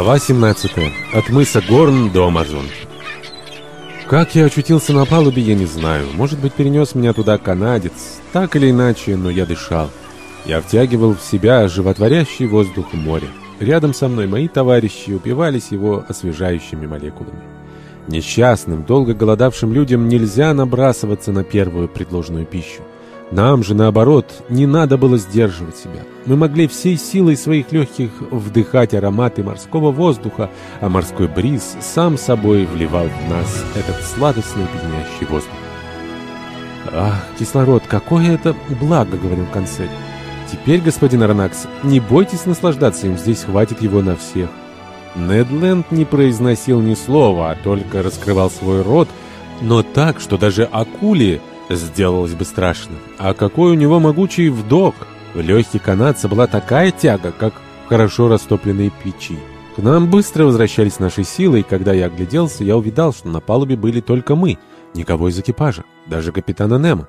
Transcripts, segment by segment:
Глава 17. От мыса Горн до Амазонки. Как я очутился на палубе, я не знаю. Может быть, перенес меня туда канадец. Так или иначе, но я дышал. Я втягивал в себя животворящий воздух моря. Рядом со мной мои товарищи упивались его освежающими молекулами. Несчастным, долго голодавшим людям нельзя набрасываться на первую предложенную пищу. Нам же, наоборот, не надо было сдерживать себя. Мы могли всей силой своих легких вдыхать ароматы морского воздуха, а морской бриз сам собой вливал в нас этот сладостный пьянящий воздух. «Ах, кислород, какое это благо!» — говорил консель. «Теперь, господин Аронакс, не бойтесь наслаждаться им, здесь хватит его на всех». Недленд не произносил ни слова, а только раскрывал свой рот, но так, что даже акуле сделалось бы страшно. А какой у него могучий вдох! В легких канадца была такая тяга, как хорошо растопленной печи. К нам быстро возвращались наши силы, и когда я огляделся, я увидал, что на палубе были только мы, никого из экипажа, даже капитана Немо.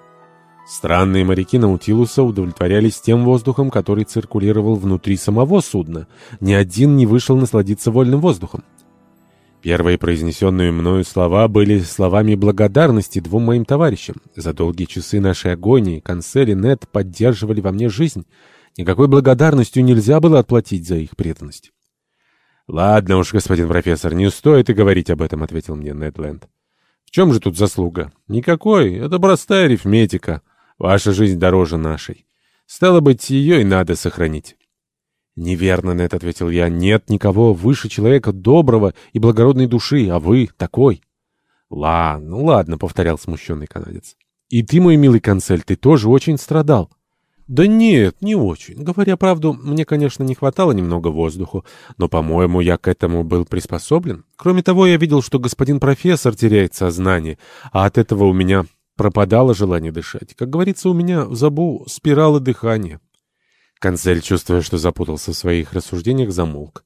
Странные моряки Наутилуса удовлетворялись тем воздухом, который циркулировал внутри самого судна. Ни один не вышел насладиться вольным воздухом. Первые произнесенные мною слова были словами благодарности двум моим товарищам. За долгие часы нашей агонии Канцель и Нет поддерживали во мне жизнь. Никакой благодарностью нельзя было отплатить за их преданность. «Ладно уж, господин профессор, не стоит и говорить об этом», — ответил мне Недленд. «В чем же тут заслуга? Никакой. Это простая арифметика. Ваша жизнь дороже нашей. Стало быть, ее и надо сохранить». «Неверно, Нет», — ответил я. «Нет никого выше человека доброго и благородной души, а вы такой». «Ладно, ну ладно», — повторял смущенный канадец. «И ты, мой милый консель, ты тоже очень страдал». «Да нет, не очень. Говоря правду, мне, конечно, не хватало немного воздуху, но, по-моему, я к этому был приспособлен. Кроме того, я видел, что господин профессор теряет сознание, а от этого у меня пропадало желание дышать. Как говорится, у меня в забу спиралы дыхания». Канцель, чувствуя, что запутался в своих рассуждениях, замолк.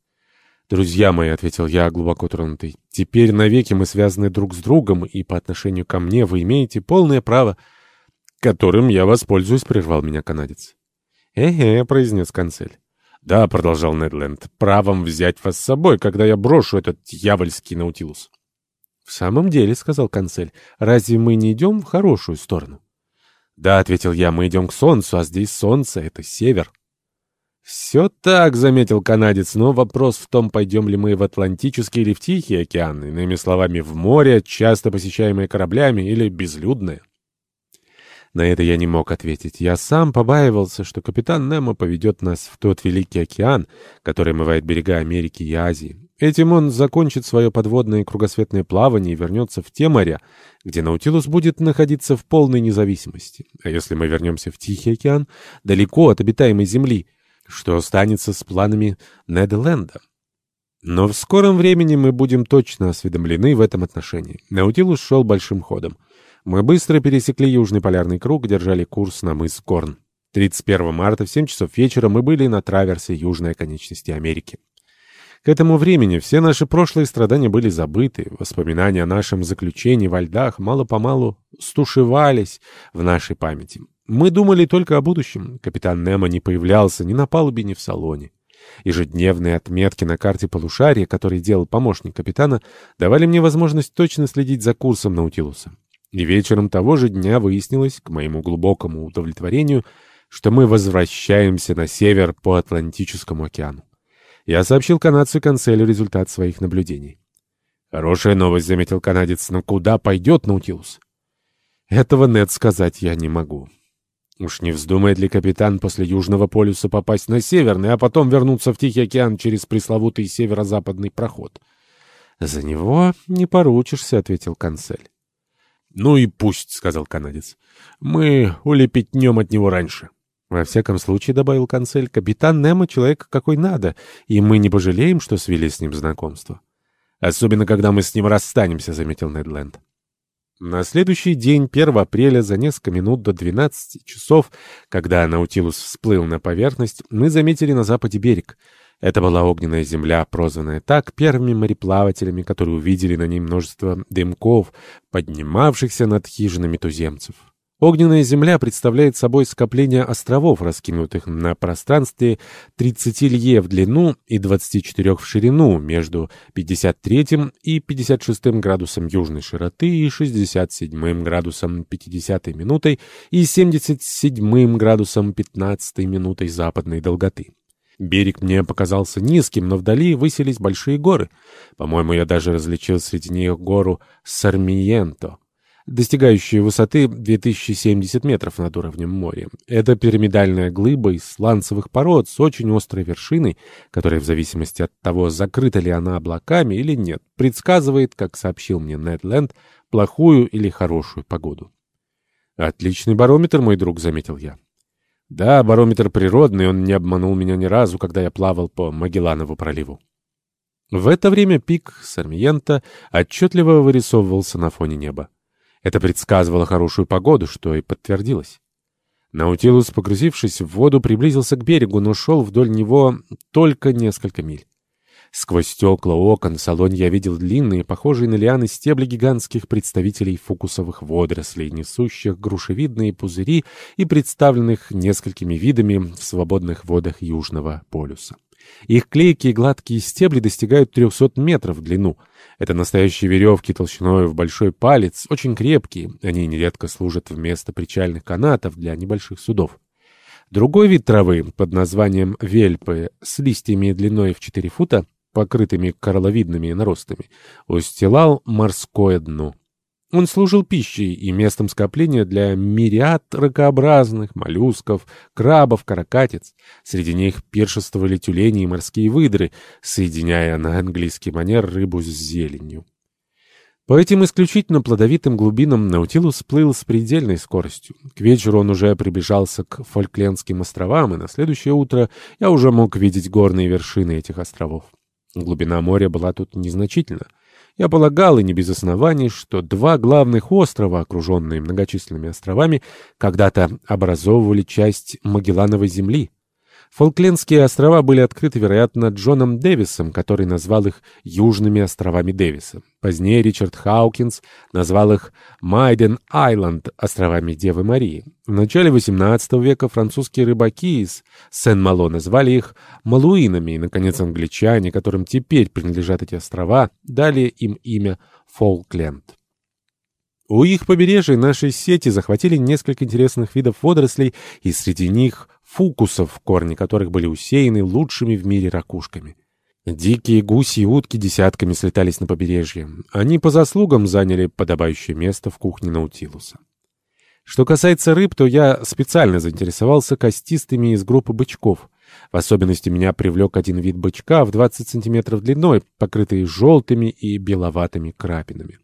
«Друзья мои», — ответил я, глубоко тронутый, — «теперь навеки мы связаны друг с другом, и по отношению ко мне вы имеете полное право...» «Которым я воспользуюсь», — прервал меня канадец. «Э-э», — произнес канцель. «Да», — продолжал Недленд, — «правом взять вас с собой, когда я брошу этот дьявольский наутилус». «В самом деле», — сказал канцель, — «разве мы не идем в хорошую сторону?» «Да», — ответил я, — «мы идем к солнцу, а здесь солнце — это север». «Все так», — заметил канадец, — «но вопрос в том, пойдем ли мы в Атлантический или в Тихий океан, иными словами, в море, часто посещаемое кораблями, или безлюдное». На это я не мог ответить. Я сам побаивался, что капитан Немо поведет нас в тот великий океан, который омывает берега Америки и Азии. Этим он закончит свое подводное кругосветное плавание и вернется в те моря, где Наутилус будет находиться в полной независимости. А если мы вернемся в Тихий океан, далеко от обитаемой Земли, что останется с планами Недленда. Но в скором времени мы будем точно осведомлены в этом отношении. Наутилус шел большим ходом. Мы быстро пересекли Южный полярный круг, держали курс на мыс Корн. 31 марта в 7 часов вечера мы были на траверсе южной оконечности Америки. К этому времени все наши прошлые страдания были забыты, воспоминания о нашем заключении во льдах мало-помалу стушевались в нашей памяти. Мы думали только о будущем. Капитан Немо не появлялся ни на палубе, ни в салоне. Ежедневные отметки на карте полушария, которые делал помощник капитана, давали мне возможность точно следить за курсом Наутилуса. И вечером того же дня выяснилось, к моему глубокому удовлетворению, что мы возвращаемся на север по Атлантическому океану. Я сообщил канадцу и канцелю результат своих наблюдений. «Хорошая новость», — заметил канадец, — «но куда пойдет Наутилус?» «Этого, Нед, сказать я не могу». Уж не вздумает ли капитан после Южного полюса попасть на Северный, а потом вернуться в Тихий океан через пресловутый северо-западный проход? — За него не поручишься, — ответил канцель. — Ну и пусть, — сказал канадец. — Мы улепетнем от него раньше. Во всяком случае, — добавил канцель, — капитан Немо человек какой надо, и мы не пожалеем, что свели с ним знакомство. — Особенно, когда мы с ним расстанемся, — заметил Недленд. На следующий день, 1 апреля, за несколько минут до 12 часов, когда Наутилус всплыл на поверхность, мы заметили на западе берег. Это была огненная земля, прозванная так первыми мореплавателями, которые увидели на ней множество дымков, поднимавшихся над хижинами туземцев. Огненная земля представляет собой скопление островов, раскинутых на пространстве 30 лье в длину и 24 в ширину между 53 и 56 градусом южной широты и 67 градусом 50 минутой и 77 градусом 15 минутой западной долготы. Берег мне показался низким, но вдали высились большие горы. По-моему, я даже различил среди них гору Сармиенто достигающую высоты 2070 метров над уровнем моря. Это пирамидальная глыба из сланцевых пород с очень острой вершиной, которая в зависимости от того, закрыта ли она облаками или нет, предсказывает, как сообщил мне Нед Ленд, плохую или хорошую погоду. «Отличный барометр, мой друг», — заметил я. «Да, барометр природный, он не обманул меня ни разу, когда я плавал по Магелланову проливу». В это время пик Сармиента отчетливо вырисовывался на фоне неба. Это предсказывало хорошую погоду, что и подтвердилось. Наутилус, погрузившись в воду, приблизился к берегу, но шел вдоль него только несколько миль. Сквозь стекла окон в салоне я видел длинные, похожие на лианы стебли гигантских представителей фукусовых водорослей, несущих грушевидные пузыри и представленных несколькими видами в свободных водах Южного полюса. Их клейкие гладкие стебли достигают 300 метров в длину. Это настоящие веревки толщиной в большой палец, очень крепкие. Они нередко служат вместо причальных канатов для небольших судов. Другой вид травы под названием вельпы с листьями длиной в 4 фута, покрытыми коралловидными наростами, устилал морское дно. Он служил пищей и местом скопления для мириад ракообразных, моллюсков, крабов, каракатиц. Среди них пиршествовали тюлени и морские выдры, соединяя на английский манер рыбу с зеленью. По этим исключительно плодовитым глубинам Наутилус плыл с предельной скоростью. К вечеру он уже приближался к Фольклендским островам, и на следующее утро я уже мог видеть горные вершины этих островов. Глубина моря была тут незначительна. Я полагал, и не без оснований, что два главных острова, окруженные многочисленными островами, когда-то образовывали часть Магеллановой земли. Фолклендские острова были открыты, вероятно, Джоном Дэвисом, который назвал их Южными островами Дэвиса. Позднее Ричард Хаукинс назвал их Майден-Айленд, островами Девы Марии. В начале XVIII века французские рыбаки из Сен-Мало назвали их Малуинами, и, наконец, англичане, которым теперь принадлежат эти острова, дали им имя Фолкленд. У их побережья нашей сети захватили несколько интересных видов водорослей, и среди них фукусов, корни которых были усеяны лучшими в мире ракушками. Дикие гуси и утки десятками слетались на побережье. Они по заслугам заняли подобающее место в кухне Наутилуса. Что касается рыб, то я специально заинтересовался костистыми из группы бычков. В особенности меня привлек один вид бычка в 20 сантиметров длиной, покрытый желтыми и беловатыми крапинами.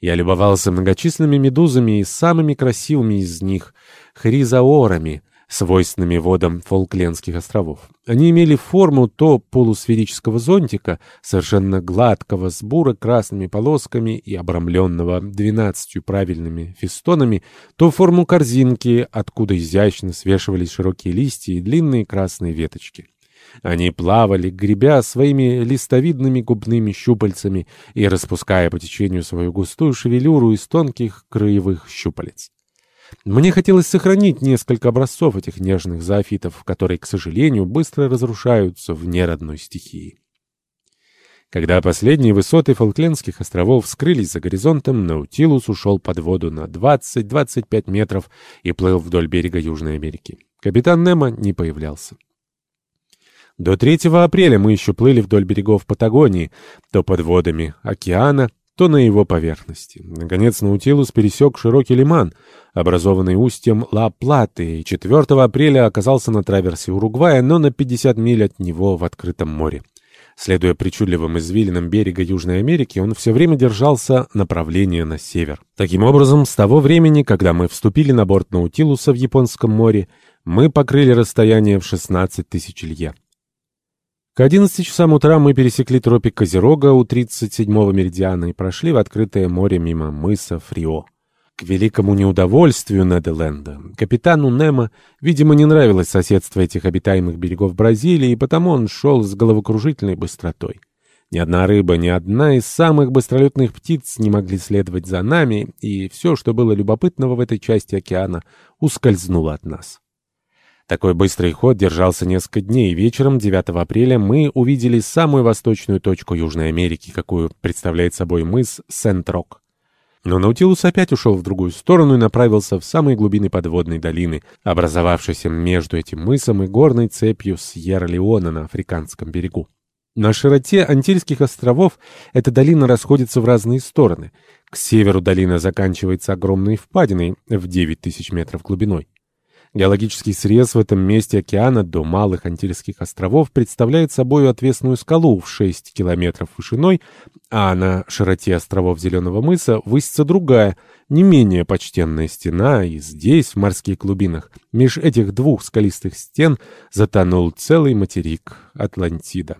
Я любовался многочисленными медузами и самыми красивыми из них — хризаорами — свойственными водам Фолклендских островов. Они имели форму то полусферического зонтика, совершенно гладкого, с буро-красными полосками и обрамленного двенадцатью правильными фестонами, то форму корзинки, откуда изящно свешивались широкие листья и длинные красные веточки. Они плавали, гребя своими листовидными губными щупальцами и распуская по течению свою густую шевелюру из тонких краевых щупалец. Мне хотелось сохранить несколько образцов этих нежных зоофитов, которые, к сожалению, быстро разрушаются в неродной стихии. Когда последние высоты Фолклендских островов скрылись за горизонтом, Наутилус ушел под воду на 20-25 метров и плыл вдоль берега Южной Америки. Капитан Немо не появлялся. До 3 апреля мы еще плыли вдоль берегов Патагонии, то под водами океана, то на его поверхности. Наконец Наутилус пересек широкий лиман, образованный устьем Ла-Платы, и 4 апреля оказался на траверсе Уругвая, но на 50 миль от него в открытом море. Следуя причудливым извилинам берега Южной Америки, он все время держался направления на север. Таким образом, с того времени, когда мы вступили на борт Наутилуса в Японском море, мы покрыли расстояние в 16 тысяч лье. К 11 часам утра мы пересекли тропик Козерога у 37-го меридиана и прошли в открытое море мимо мыса Фрио. К великому неудовольствию Неделенда, капитану Немо, видимо, не нравилось соседство этих обитаемых берегов Бразилии, и потому он шел с головокружительной быстротой. Ни одна рыба, ни одна из самых быстролетных птиц не могли следовать за нами, и все, что было любопытного в этой части океана, ускользнуло от нас. Такой быстрый ход держался несколько дней, и вечером 9 апреля мы увидели самую восточную точку Южной Америки, какую представляет собой мыс Сент-Рок. Но Наутилус опять ушел в другую сторону и направился в самые глубины подводной долины, образовавшейся между этим мысом и горной цепью Сьерра-Леона на африканском берегу. На широте Антильских островов эта долина расходится в разные стороны. К северу долина заканчивается огромной впадиной в 9 тысяч метров глубиной. Геологический срез в этом месте океана до Малых Антильских островов представляет собой отвесную скалу в 6 километров вышиной, а на широте островов Зеленого мыса высится другая, не менее почтенная стена, и здесь, в морских глубинах, меж этих двух скалистых стен затонул целый материк Атлантида.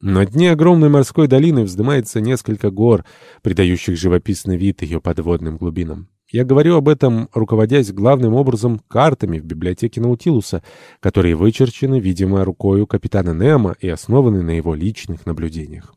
На дне огромной морской долины вздымается несколько гор, придающих живописный вид ее подводным глубинам. Я говорю об этом, руководясь главным образом картами в библиотеке Наутилуса, которые вычерчены, видимо, рукою капитана Немо и основаны на его личных наблюдениях.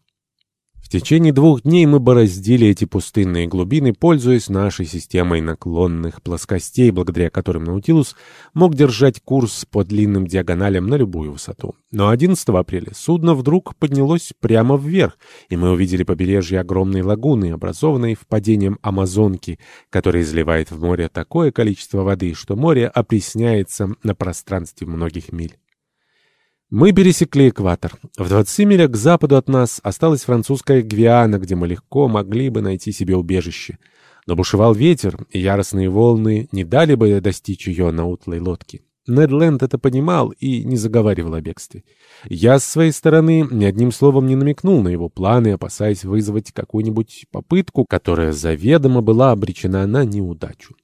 В течение двух дней мы бороздили эти пустынные глубины, пользуясь нашей системой наклонных плоскостей, благодаря которым Наутилус мог держать курс по длинным диагоналям на любую высоту. Но 11 апреля судно вдруг поднялось прямо вверх, и мы увидели побережье огромной лагуны, образованной впадением Амазонки, которая изливает в море такое количество воды, что море опресняется на пространстве многих миль. Мы пересекли экватор. В 20 милях к западу от нас осталась французская Гвиана, где мы легко могли бы найти себе убежище. Но бушевал ветер, и яростные волны не дали бы достичь ее на утлой лодке. Нед Ленд это понимал и не заговаривал о бегстве. Я, с своей стороны, ни одним словом не намекнул на его планы, опасаясь вызвать какую-нибудь попытку, которая заведомо была обречена на неудачу.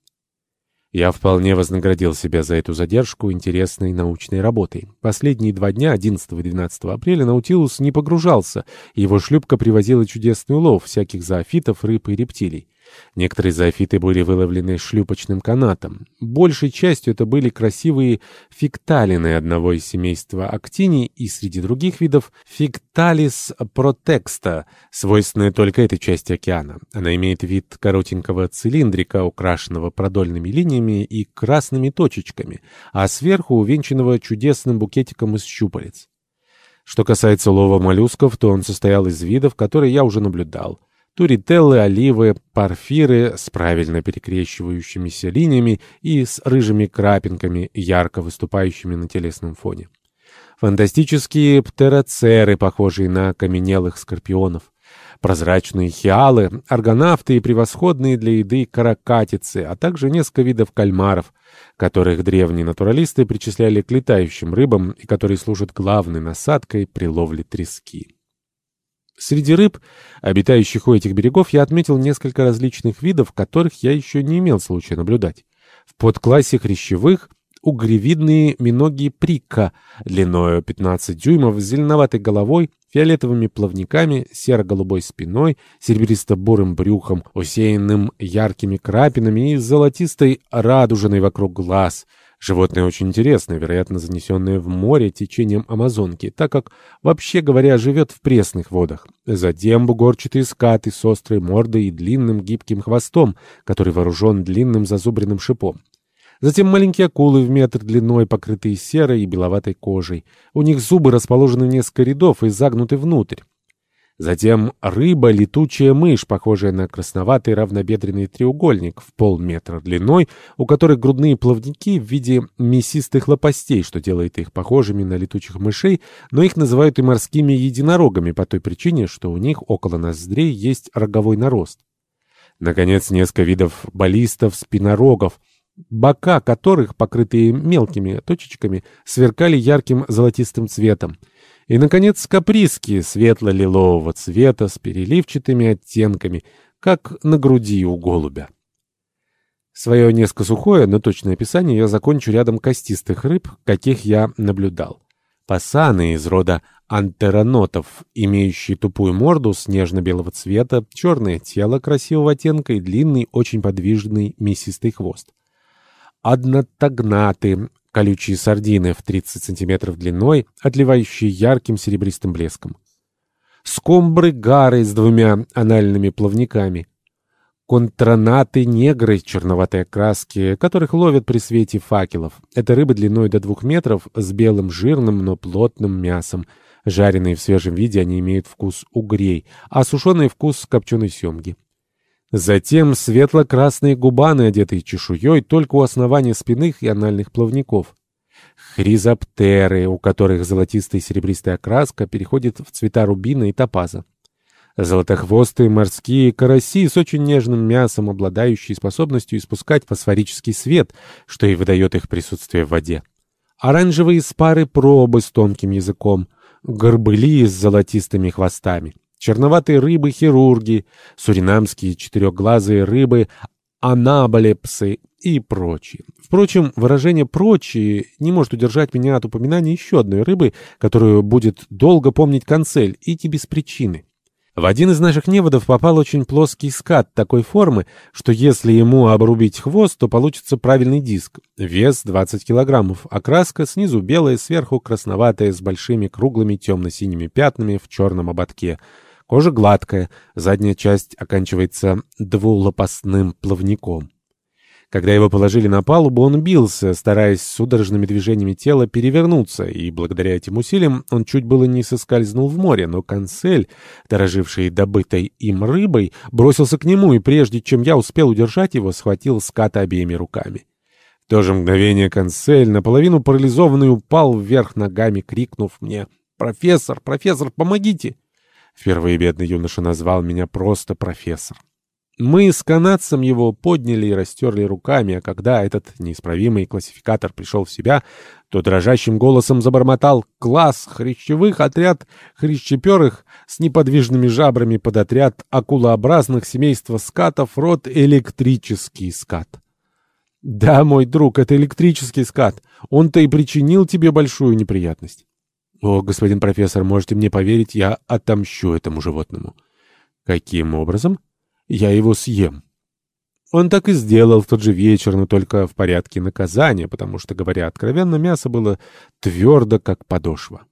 Я вполне вознаградил себя за эту задержку интересной научной работой. Последние два дня, 11 и 12 апреля, Наутилус не погружался, его шлюпка привозила чудесный улов всяких зоофитов, рыб и рептилий. Некоторые зоофиты были выловлены шлюпочным канатом. Большей частью это были красивые фикталины одного из семейства актиний и среди других видов фикталис протекста, свойственная только этой части океана. Она имеет вид коротенького цилиндрика, украшенного продольными линиями и красными точечками, а сверху увенчанного чудесным букетиком из щупалец. Что касается лова моллюсков, то он состоял из видов, которые я уже наблюдал турителлы, оливы, парфиры с правильно перекрещивающимися линиями и с рыжими крапинками, ярко выступающими на телесном фоне. Фантастические птероцеры, похожие на каменелых скорпионов. Прозрачные хиалы, аргонавты и превосходные для еды каракатицы, а также несколько видов кальмаров, которых древние натуралисты причисляли к летающим рыбам и которые служат главной насадкой при ловле трески. Среди рыб, обитающих у этих берегов, я отметил несколько различных видов, которых я еще не имел случая наблюдать. В подклассе хрящевых угревидные миноги прика, длиною 15 дюймов, с зеленоватой головой, фиолетовыми плавниками, серо-голубой спиной, серебристо-бурым брюхом, усеянным яркими крапинами и золотистой радужиной вокруг глаз — Животное очень интересное, вероятно, занесенное в море течением Амазонки, так как, вообще говоря, живет в пресных водах. Затем бугорчатые скаты с острой мордой и длинным гибким хвостом, который вооружен длинным зазубренным шипом. Затем маленькие акулы в метр длиной, покрытые серой и беловатой кожей. У них зубы расположены в несколько рядов и загнуты внутрь. Затем рыба-летучая мышь, похожая на красноватый равнобедренный треугольник в полметра длиной, у которых грудные плавники в виде мясистых лопастей, что делает их похожими на летучих мышей, но их называют и морскими единорогами по той причине, что у них около ноздрей есть роговой нарост. Наконец, несколько видов баллистов-спинорогов, бока которых, покрытые мелкими точечками, сверкали ярким золотистым цветом — и, наконец, каприски светло-лилового цвета с переливчатыми оттенками, как на груди у голубя. Свое несколько сухое, но точное описание я закончу рядом костистых рыб, каких я наблюдал. Пасаны из рода антеронотов, имеющие тупую морду снежно-белого цвета, черное тело красивого оттенка и длинный, очень подвижный мясистый хвост. Однотогнаты, колючие сардины в 30 сантиметров длиной, отливающие ярким серебристым блеском. скомбры-гары с двумя анальными плавниками, контранаты-негры черноватой окраски, которых ловят при свете факелов. Это рыбы длиной до двух метров с белым жирным, но плотным мясом. Жареные в свежем виде они имеют вкус угрей, а сушеный вкус копченой семги. Затем светло-красные губаны, одетые чешуей только у основания спинных и анальных плавников. Хризоптеры, у которых золотистая и серебристая окраска переходит в цвета рубина и топаза. Золотохвостые морские караси с очень нежным мясом, обладающие способностью испускать фосфорический свет, что и выдает их присутствие в воде. Оранжевые спары пробы с тонким языком, горбыли с золотистыми хвостами, черноватые рыбы-хирурги, суринамские четырехглазые рыбы, анаболепсы и прочие. Впрочем, выражение «прочие» не может удержать меня от упоминания еще одной рыбы, которую будет долго помнить канцель, и не без причины. В один из наших неводов попал очень плоский скат такой формы, что если ему обрубить хвост, то получится правильный диск. Вес 20 килограммов, окраска снизу белая, сверху красноватая, с большими круглыми темно-синими пятнами в черном ободке. Кожа гладкая, задняя часть оканчивается двулопастным плавником. Когда его положили на палубу, он бился, стараясь судорожными движениями тела перевернуться, и благодаря этим усилиям он чуть было не соскользнул в море, но канцель, дороживший добытой им рыбой, бросился к нему, и прежде чем я успел удержать его, схватил ската обеими руками. В то же мгновение канцель, наполовину парализованный, упал вверх ногами, крикнув мне «Профессор! Профессор, помогите!» Впервые бедный юноша назвал меня просто профессор. Мы с канадцем его подняли и растерли руками, а когда этот неисправимый классификатор пришел в себя, то дрожащим голосом забормотал «Класс хрящевых, отряд хрящеперых с неподвижными жабрами под отряд акулообразных семейства скатов, род электрический скат». «Да, мой друг, это электрический скат. Он-то и причинил тебе большую неприятность». «О, господин профессор, можете мне поверить, я отомщу этому животному». «Каким образом?» я его съем. Он так и сделал в тот же вечер, но только в порядке наказания, потому что, говоря откровенно, мясо было твердо, как подошва.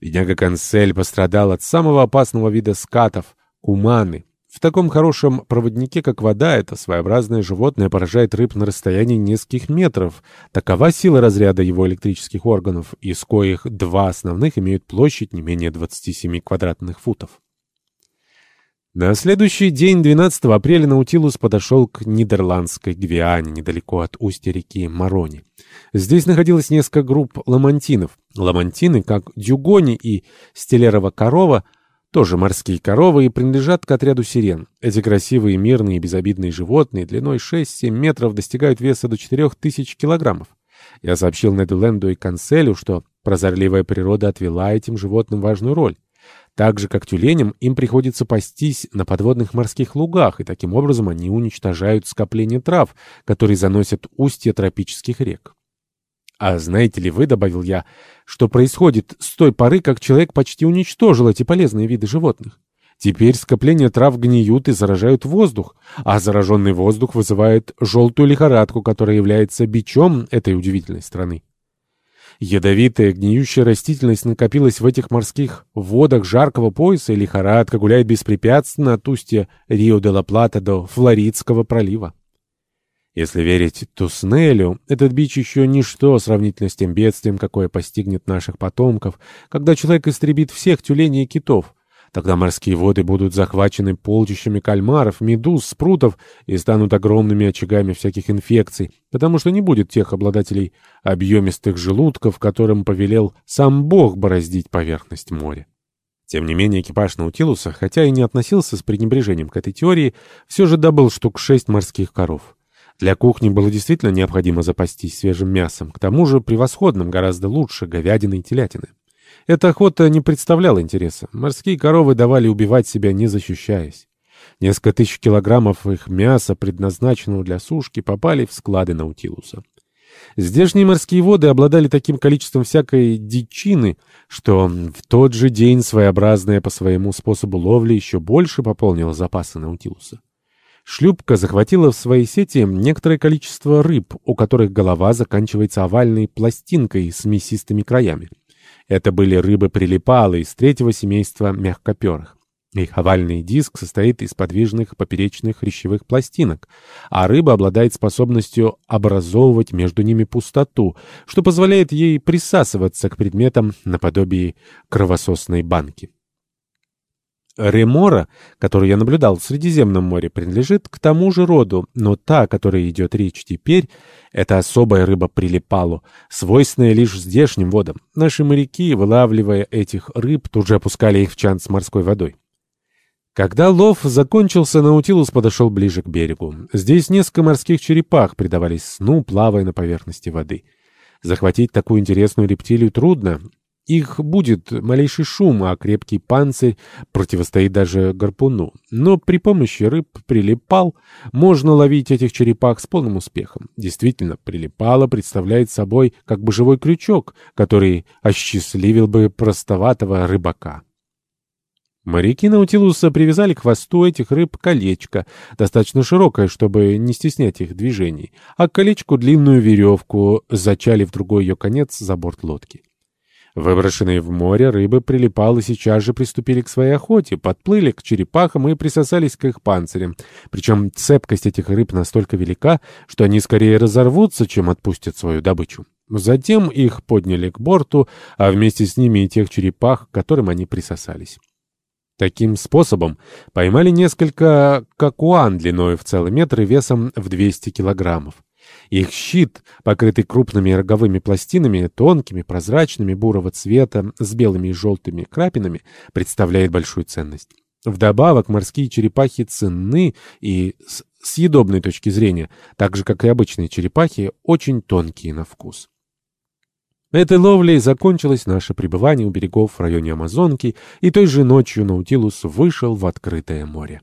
Бедняга Канцель пострадал от самого опасного вида скатов — куманы. В таком хорошем проводнике, как вода, это своеобразное животное поражает рыб на расстоянии нескольких метров. Такова сила разряда его электрических органов, из коих два основных имеют площадь не менее 27 квадратных футов. На следующий день, 12 апреля, Наутилус подошел к Нидерландской Гвиане, недалеко от устья реки Марони. Здесь находилось несколько групп ламантинов. Ламантины, как дюгони и стелерова корова, тоже морские коровы и принадлежат к отряду сирен. Эти красивые, мирные и безобидные животные длиной 6-7 метров достигают веса до 4000 килограммов. Я сообщил Неду и Канцелю, что прозорливая природа отвела этим животным важную роль. Так же, как тюленям, им приходится пастись на подводных морских лугах, и таким образом они уничтожают скопление трав, которые заносят устья тропических рек. А знаете ли вы, добавил я, что происходит с той поры, как человек почти уничтожил эти полезные виды животных? Теперь скопления трав гниют и заражают воздух, а зараженный воздух вызывает желтую лихорадку, которая является бичом этой удивительной страны. Ядовитая, гниющая растительность накопилась в этих морских водах жаркого пояса, и лихорадка гуляет беспрепятственно от устья Рио-де-ла-Плата до Флоридского пролива. Если верить Туснелю, этот бич еще ничто сравнительно с тем бедствием, какое постигнет наших потомков, когда человек истребит всех тюленей и китов — Тогда морские воды будут захвачены полчищами кальмаров, медуз, спрутов и станут огромными очагами всяких инфекций, потому что не будет тех обладателей объемистых желудков, которым повелел сам Бог бороздить поверхность моря. Тем не менее, экипаж Наутилуса, хотя и не относился с пренебрежением к этой теории, все же добыл штук шесть морских коров. Для кухни было действительно необходимо запастись свежим мясом, к тому же превосходным, гораздо лучше говядины и телятины. Эта охота не представляла интереса. Морские коровы давали убивать себя, не защищаясь. Несколько тысяч килограммов их мяса, предназначенного для сушки, попали в склады Наутилуса. Здешние морские воды обладали таким количеством всякой дичины, что в тот же день своеобразная по своему способу ловли еще больше пополнила запасы Наутилуса. Шлюпка захватила в своей сети некоторое количество рыб, у которых голова заканчивается овальной пластинкой с мясистыми краями. Это были рыбы-прилипалы из третьего семейства мягкоперых. Их овальный диск состоит из подвижных поперечных хрящевых пластинок, а рыба обладает способностью образовывать между ними пустоту, что позволяет ей присасываться к предметам наподобие кровососной банки. Ремора, которую я наблюдал в Средиземном море, принадлежит к тому же роду, но та, о которой идет речь теперь, это особая рыба прилипалу, свойственная лишь здешним водам. Наши моряки, вылавливая этих рыб, тут же опускали их в чан с морской водой. Когда лов закончился, Наутилус подошел ближе к берегу. Здесь несколько морских черепах предавались сну, плавая на поверхности воды. Захватить такую интересную рептилию трудно. Их будет малейший шум, а крепкий панцирь противостоит даже гарпуну. Но при помощи рыб прилипал можно ловить этих черепах с полным успехом. Действительно, прилипало представляет собой как бы живой крючок, который осчастливил бы простоватого рыбака. Моряки Наутилуса привязали к хвосту этих рыб колечко, достаточно широкое, чтобы не стеснять их движений, а к колечку длинную веревку, зачали в другой ее конец за борт лодки. Выброшенные в море рыбы прилипалы сейчас же приступили к своей охоте, подплыли к черепахам и присосались к их панцирям. Причем цепкость этих рыб настолько велика, что они скорее разорвутся, чем отпустят свою добычу. Затем их подняли к борту, а вместе с ними и тех черепах, к которым они присосались. Таким способом поймали несколько какуан длиной в целый метр и весом в 200 килограммов. Их щит, покрытый крупными роговыми пластинами, тонкими, прозрачными, бурого цвета, с белыми и желтыми крапинами, представляет большую ценность. Вдобавок, морские черепахи ценны и с съедобной точки зрения, так же, как и обычные черепахи, очень тонкие на вкус. Этой ловлей закончилось наше пребывание у берегов в районе Амазонки, и той же ночью Наутилус вышел в открытое море.